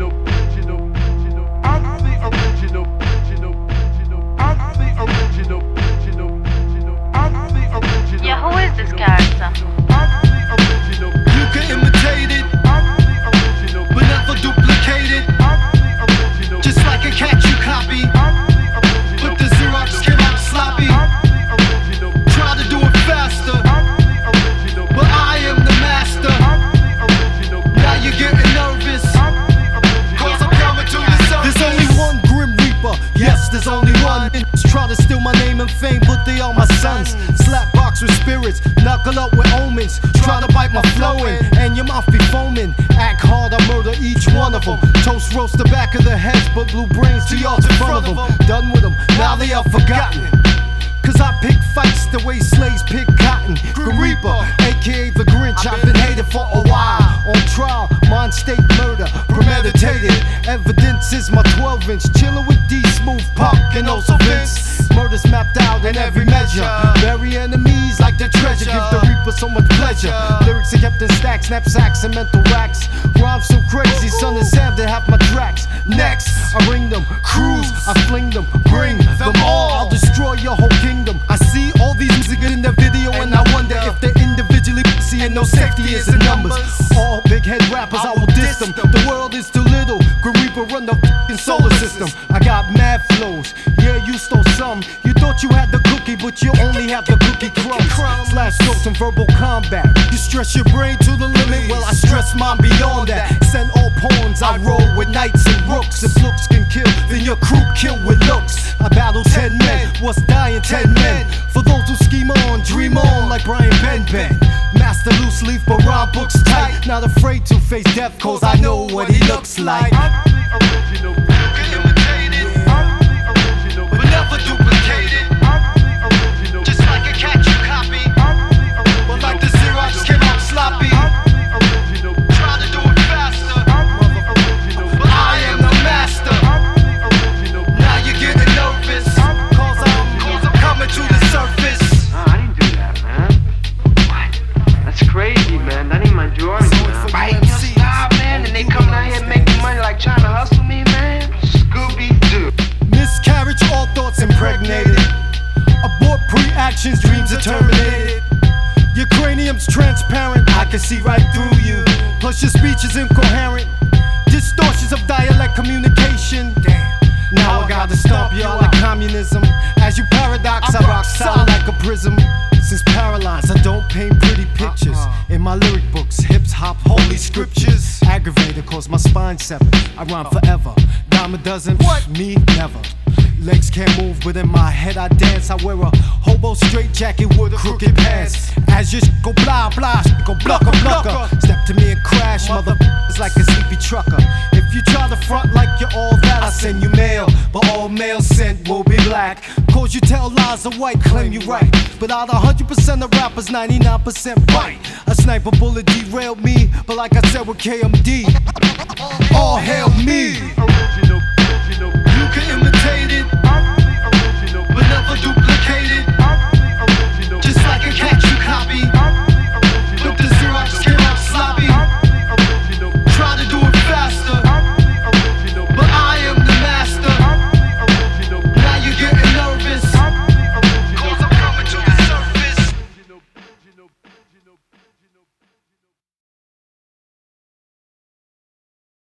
original, they are my sons. Slap box with spirits, knuckle up with omens. Try to bite my flowing, and your mouth be foaming. Act hard, I murder each one of them. Toast roast the back of their heads, but blue brains to yards in front of them. Done with them, now they are forgotten. Cause I pick fights the way slaves pick cotton. The Reaper, aka the Grinch, I've been mind state murder, premeditated. Evidence is my 12 inch, chillin' with D Smooth Pop and also Vince. Murders mapped out in every measure. Bury enemies like the treasure, give the Reaper so much pleasure. Lyrics are kept in stacks, knapsacks, and mental racks. Rhymes so crazy, son and Sam, they have my tracks. Next, I ring them, cruise, I fling them, bring them all. I'll destroy your whole kingdom. I see all these music in the video, and I wonder if they're individually pussy and no safety is in numbers. All big head rappers, I flows. Yeah, you stole some. You thought you had the cookie, but you only have the cookie crumbs. Slash strokes and verbal combat. You stress your brain to the limit. Well, I stress mine beyond that. Send all pawns. I roll with knights and rooks. If looks can kill, then your crew kill with looks. I battle ten men. What's dying? Ten men. For those who scheme on, dream on like Brian Benben. Master loose leaf, but rhyme books tight. Not afraid to face death, cause I know what he looks like. Pre-actions, dreams are terminated. Your cranium's transparent, I can see right through you. Plus your speech is incoherent. Distortions of dialect communication. Damn. Now I gotta stomp y'all like communism. As you paradox, I rock solid like a prism. Since paralyzed, I don't paint pretty pictures. Uh-huh. In my lyric books, hips hop holy scriptures. Aggravated, cause my spine severed. I rhyme uh. forever. Dime a dozen, what? Me, never. Legs can't move, but in my head I dance. I wear a hobo straight jacket with a crooked pants. As you go blah blah, go blucker blucker. Step to me and crash, motherfuckers like a sleepy trucker. If you try to front like you're all that, I send you mail. But all mail sent will be black. Cause you tell lies are white, claim you right. But out of 100% of rappers, 99% bite. A sniper bullet derailed me, but like I said with KMD,